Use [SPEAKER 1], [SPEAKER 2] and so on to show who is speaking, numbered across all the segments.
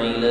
[SPEAKER 1] إلى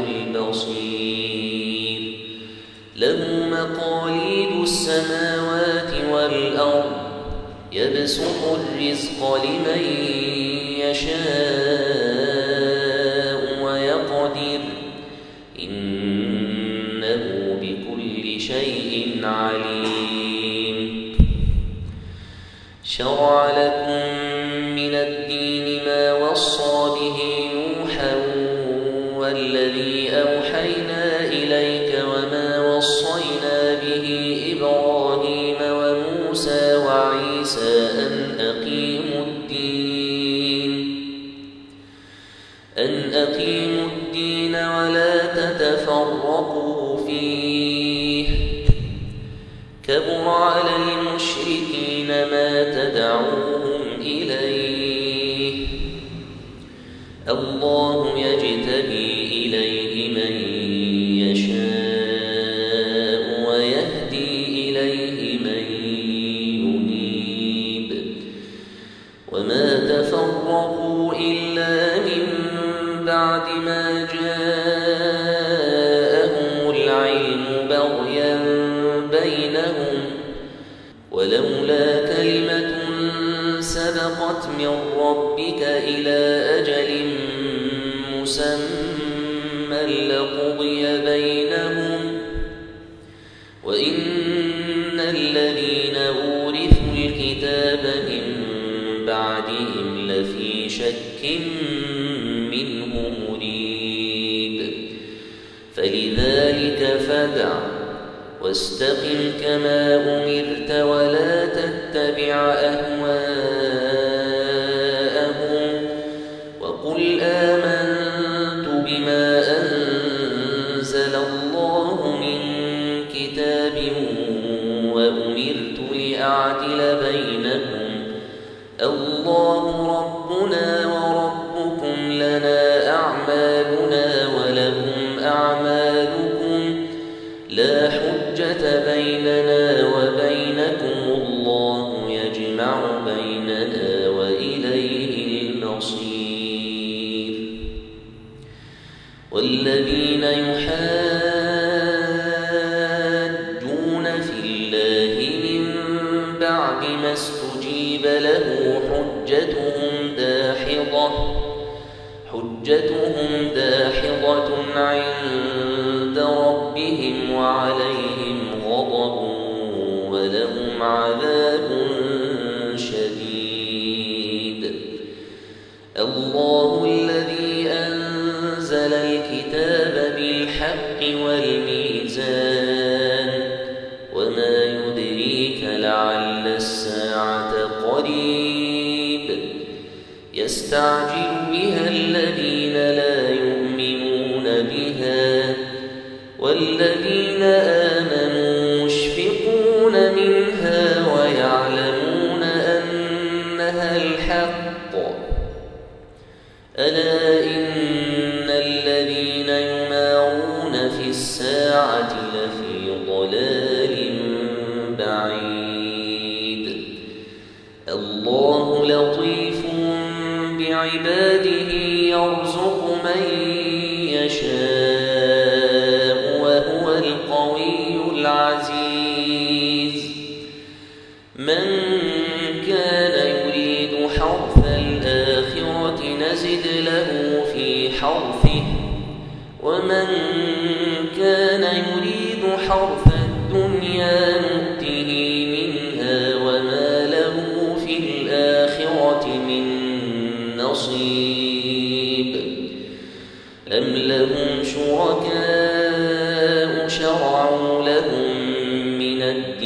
[SPEAKER 1] يَبْسُطُ الرِّزْقَ لِمَن يَشَاءُ بعد ما جاءهم العلم بغيا بينهم ولولا كلمة سبقت من ربك إلى أجل مسمى واستقم كما أمرت ولا تتبع أهل أن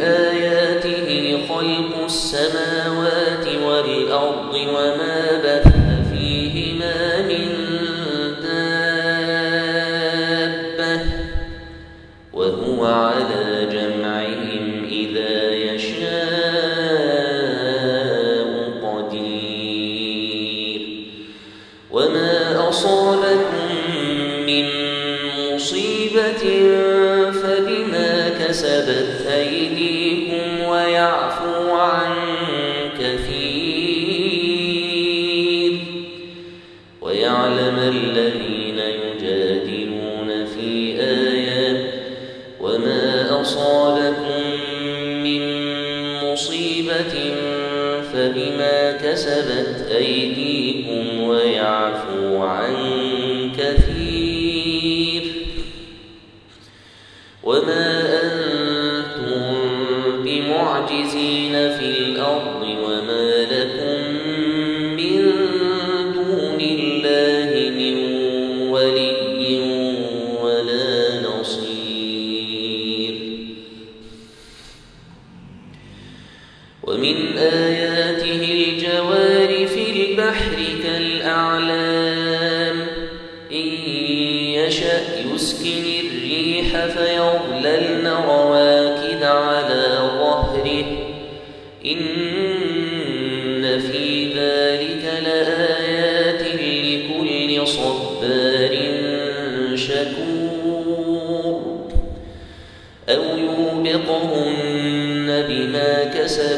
[SPEAKER 1] آياته خلق السماوات والأرض وما فِي ذَلِكَ لَآيَاتٍ لِكُلِّ صَبَّارٍ شَكُورٍ أَوْ يُوبِقْهُنَّ بِمَا كَسَبُوا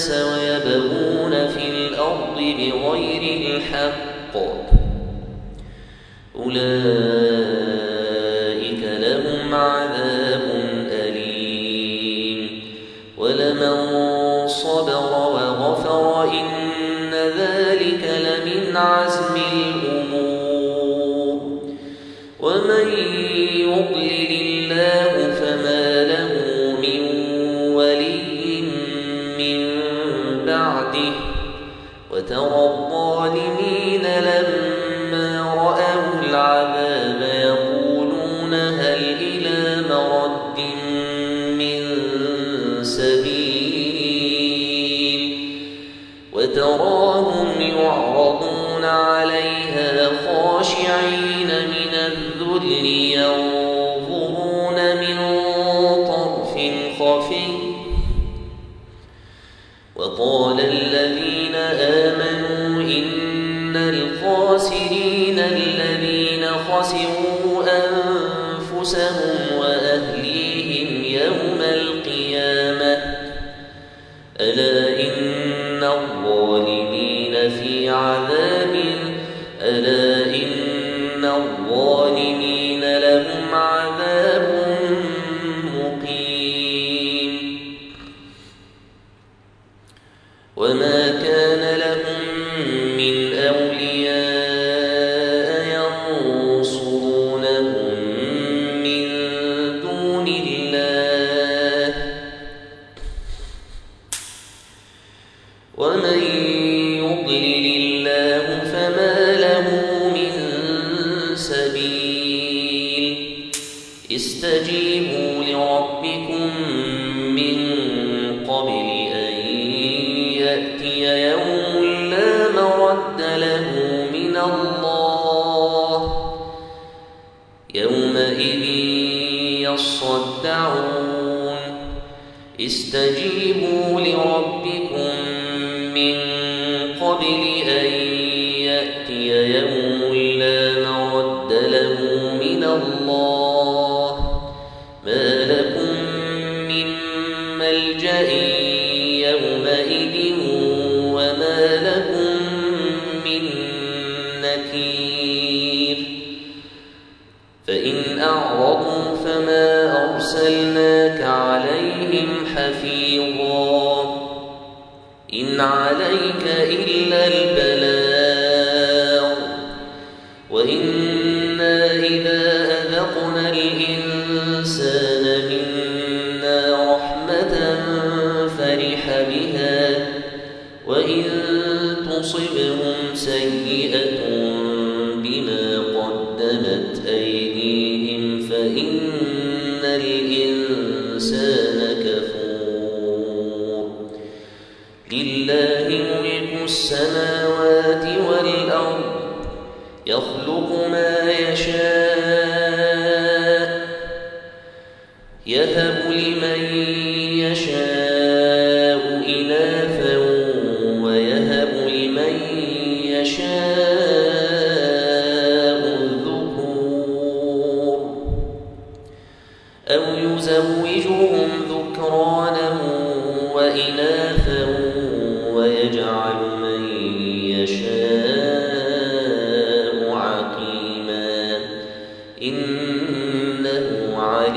[SPEAKER 1] الناس ويبغون في الأرض بغير الحق. أولئك عليها خاشعين. الأرض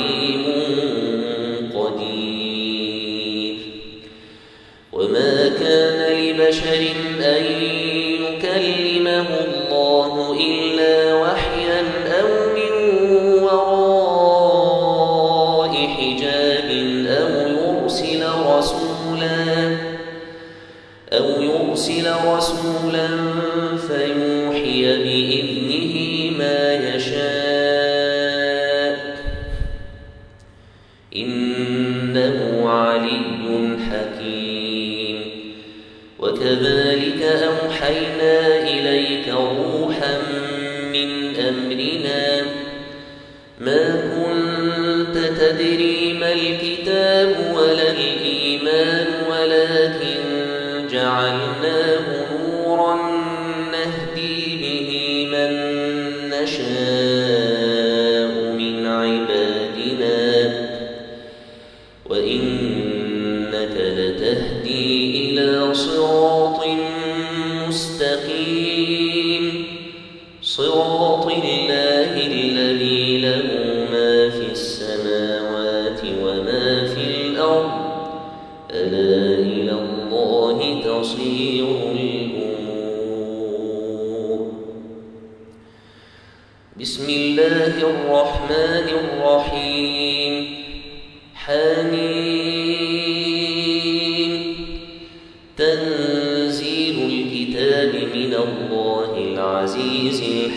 [SPEAKER 1] عليم قدير. وما كان لبشر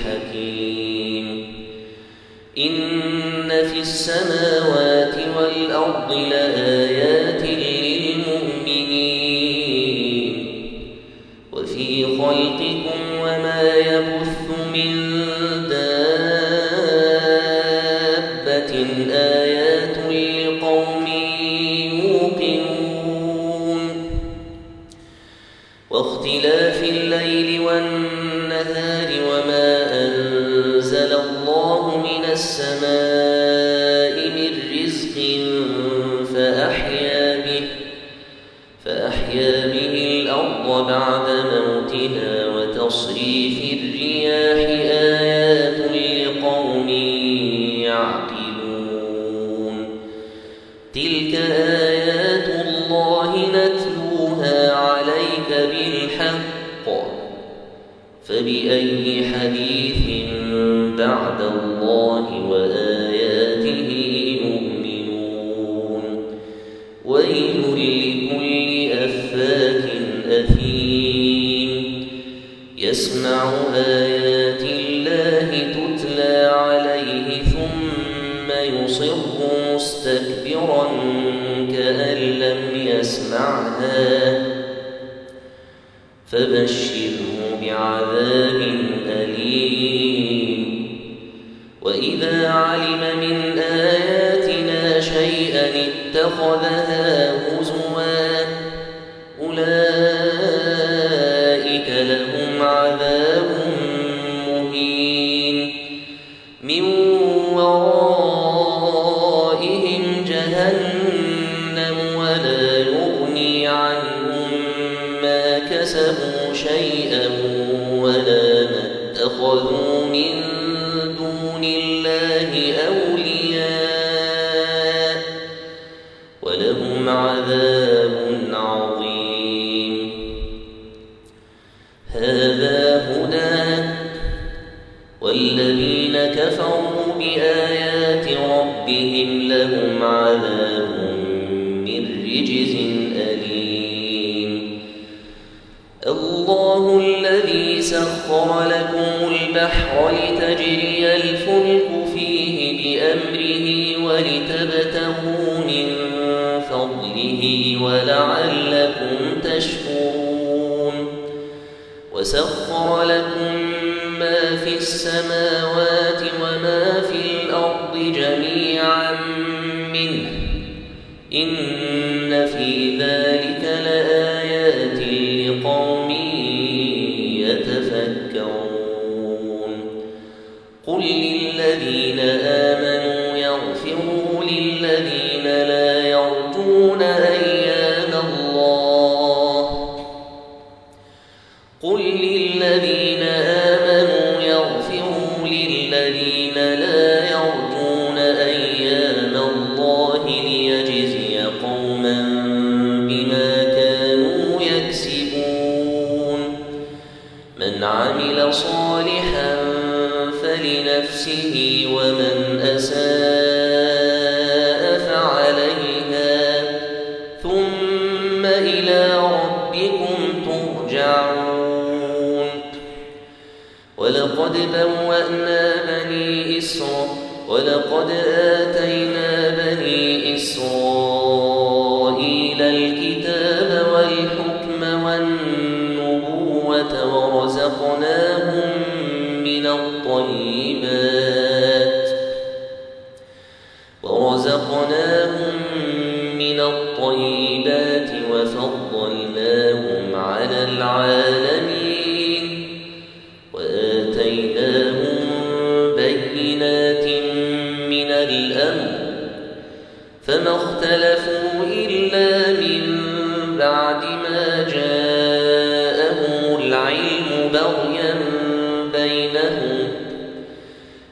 [SPEAKER 1] حكيم إن في السماوات والأرض لآيات فبشره بعذاب أليم. وإذا علم من آياتنا شيئا اتخذها تذكرون قل للذين آمنوا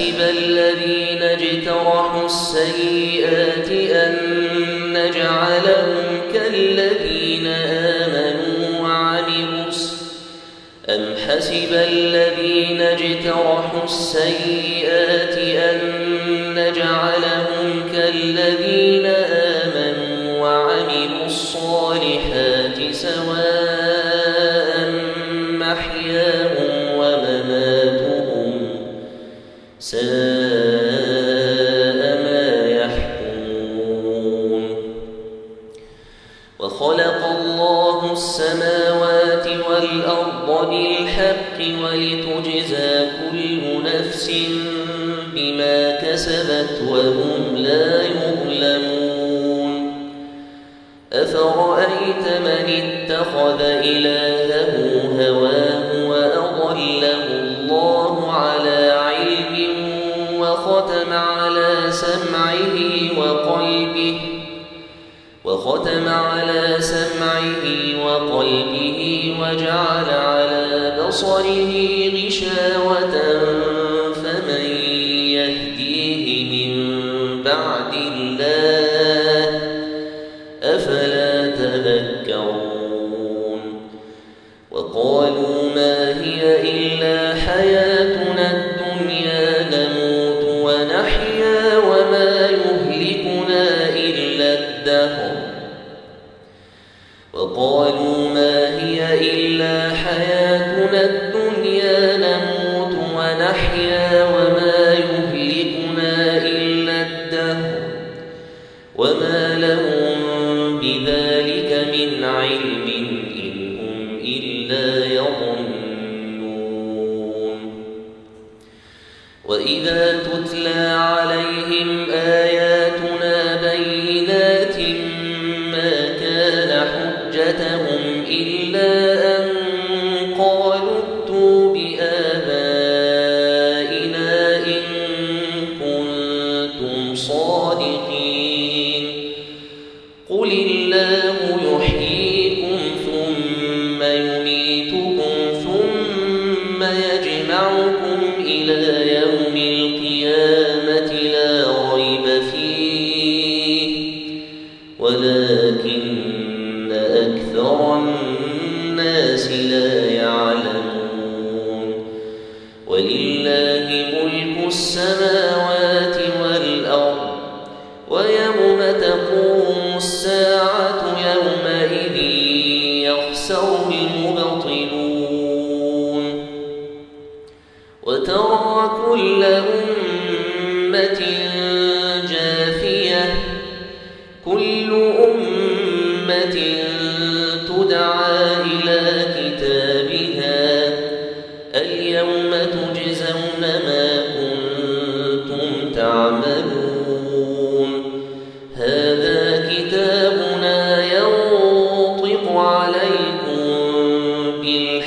[SPEAKER 1] أَحَسِبَ الَّذِينَ اجْتَرَحُوا السَّيِّئَاتِ أَن نَّجْعَلَهُمْ كَالَّذِينَ آمَنُوا وَعَمِلُوا أَمْ حَسِبَ الَّذِينَ اجْتَرَحُوا السَّيِّئَاتِ أَن نَّجْعَلَهُمْ كَالَّذِينَ آمَنُوا وَعَمِلُوا الصَّالِحَاتِ سَوَاءً وهم لا يظلمون. أفرأيت من اتخذ إلهه هواه وأضله الله على علم وختم على سمعه وقلبه وختم على سمعه وقلبه وجعل على بصره غشاوة من علم إن هم إلا يظنون. وإذا تتلى عليهم آيات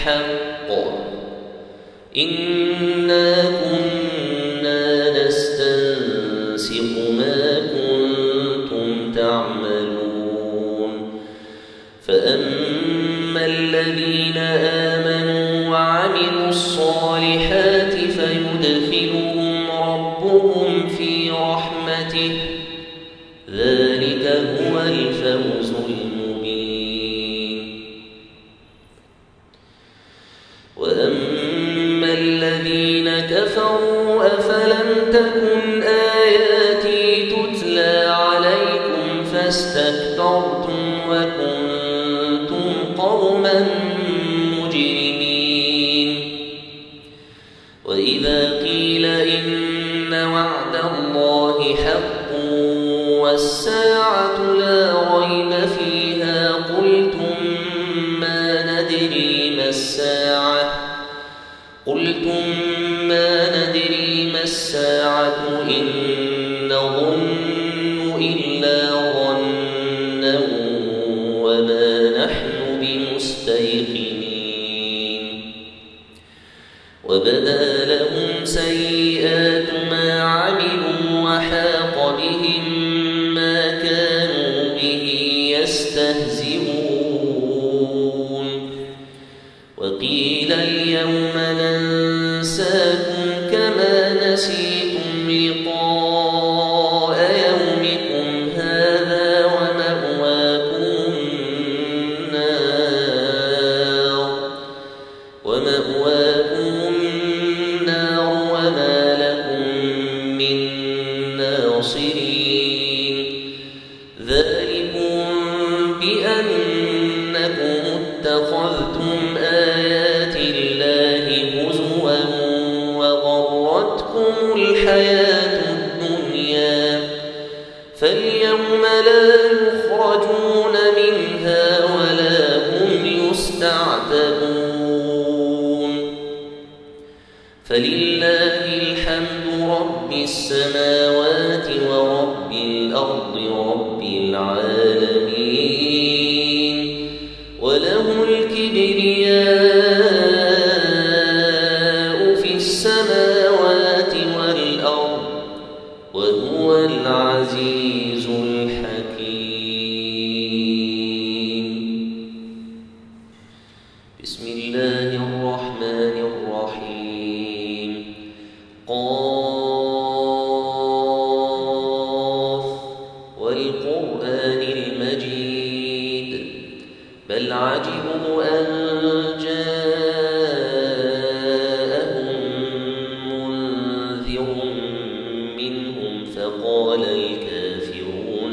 [SPEAKER 1] الحق. إنا نساكم كما نسيت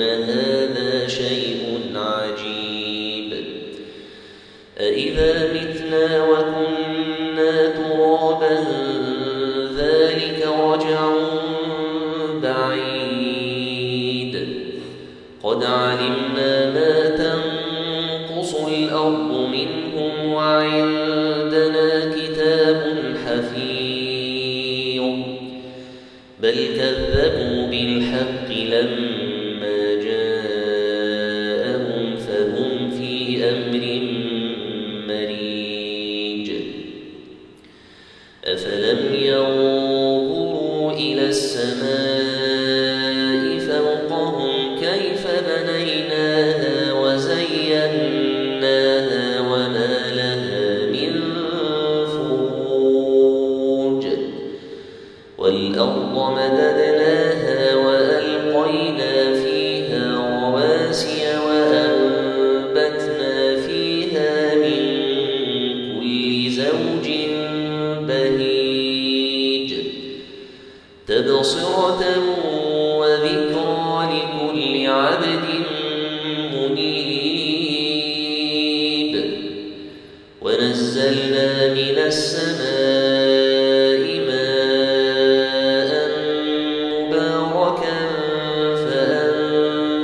[SPEAKER 1] الكافرون هذا شيء عجيب. أإذا متنا وكنا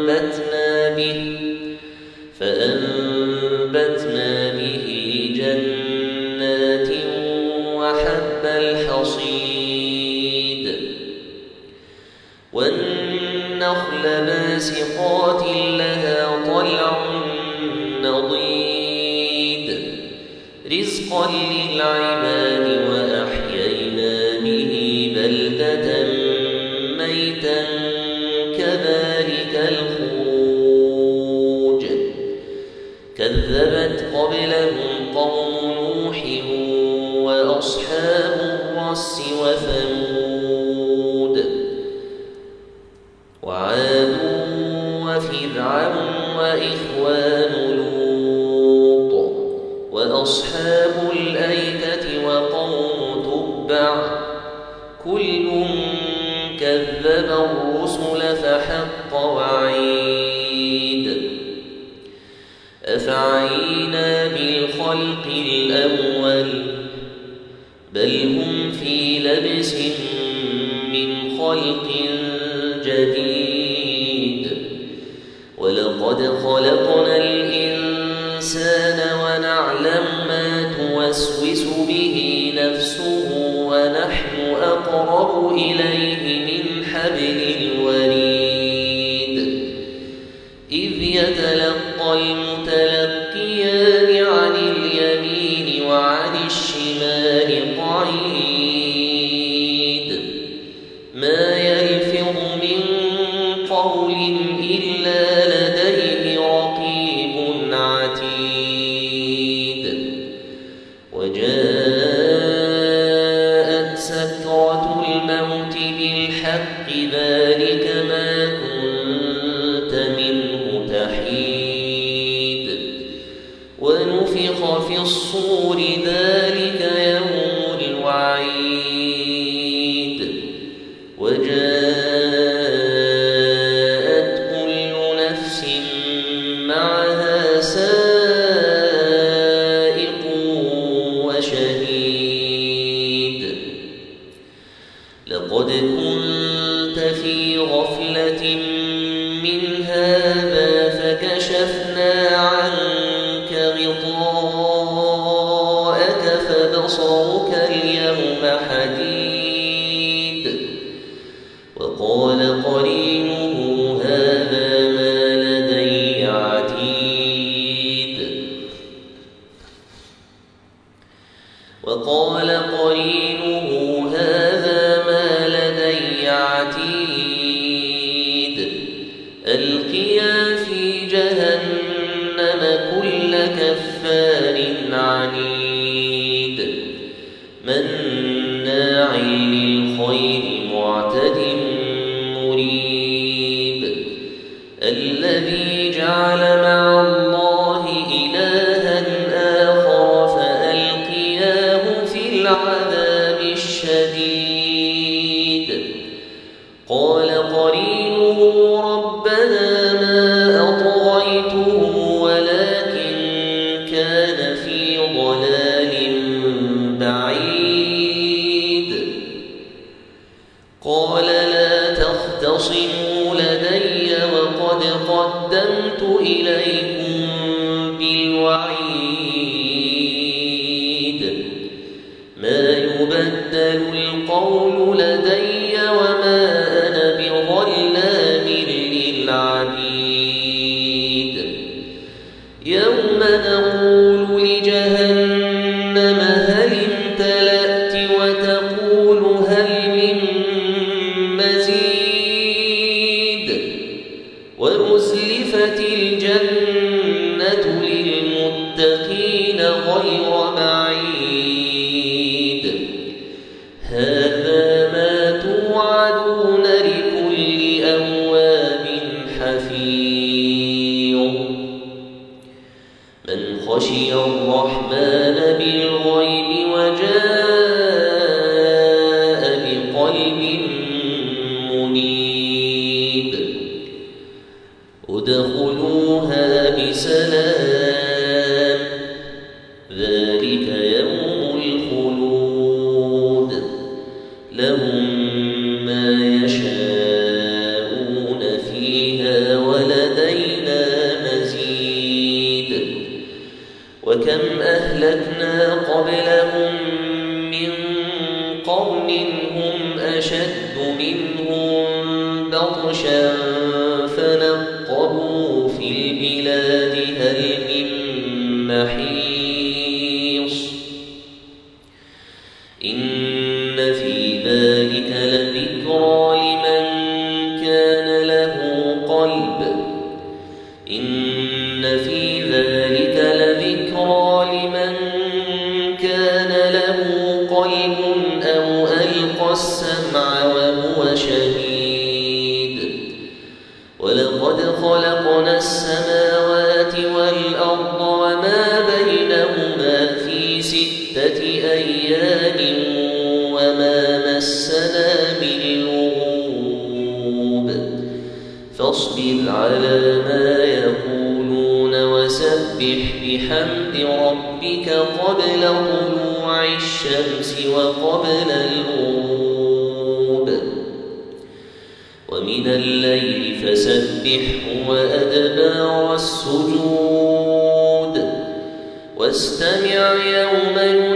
[SPEAKER 1] فأنبتنا به. حميد. من تشقق الأرض عنهم سراعا ذلك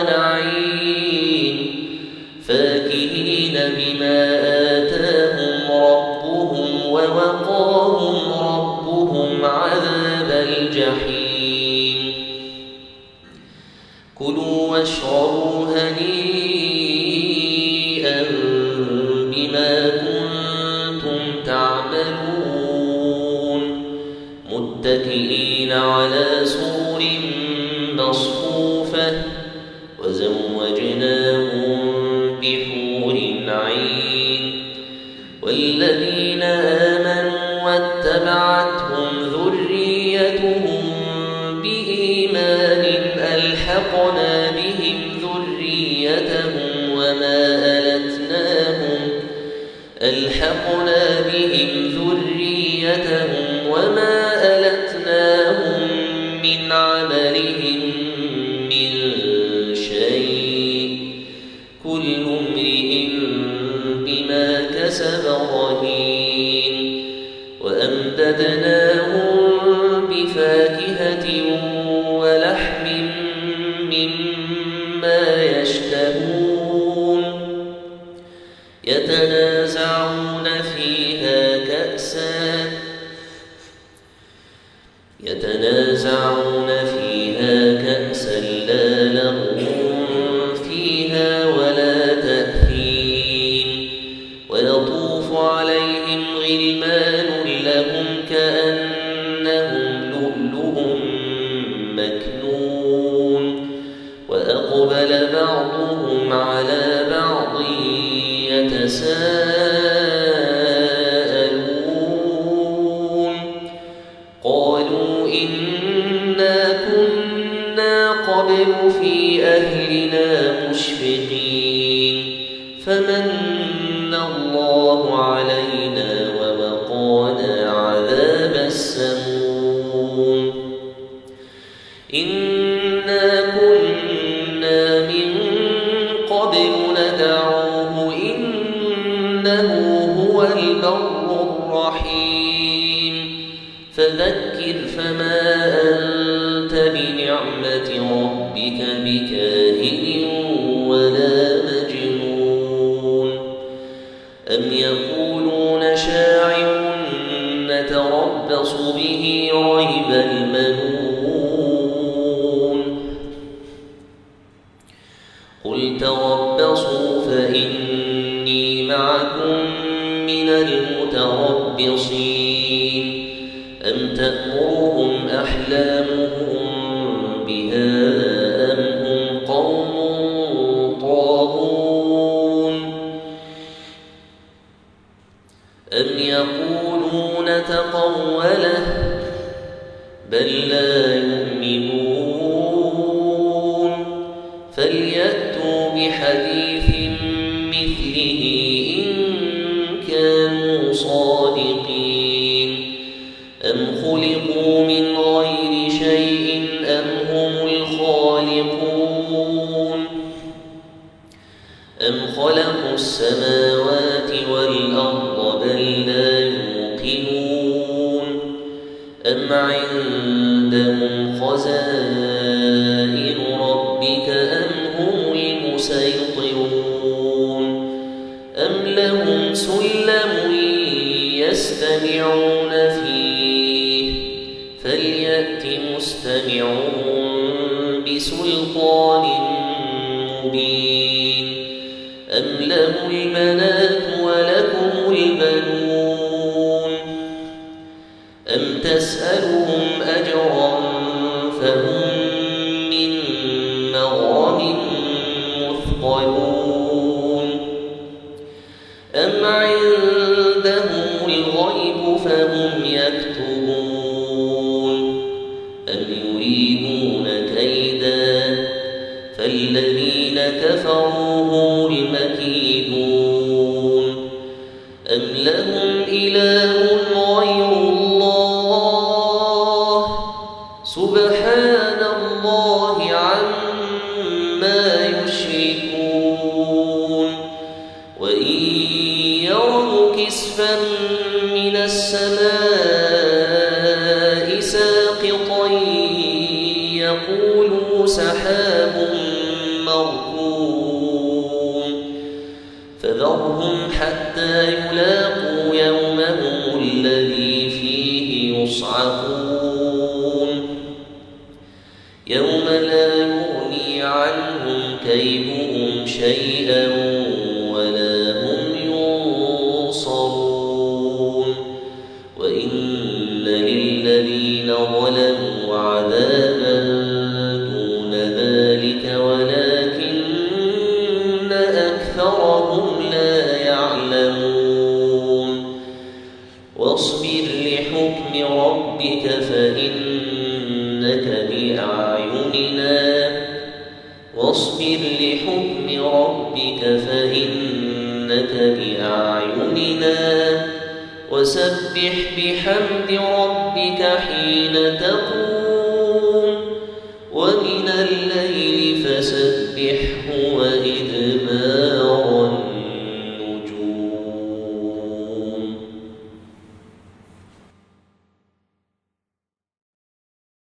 [SPEAKER 1] ربنا أم يقولون تقوله بل لا يؤمنون فليأتوا بحديث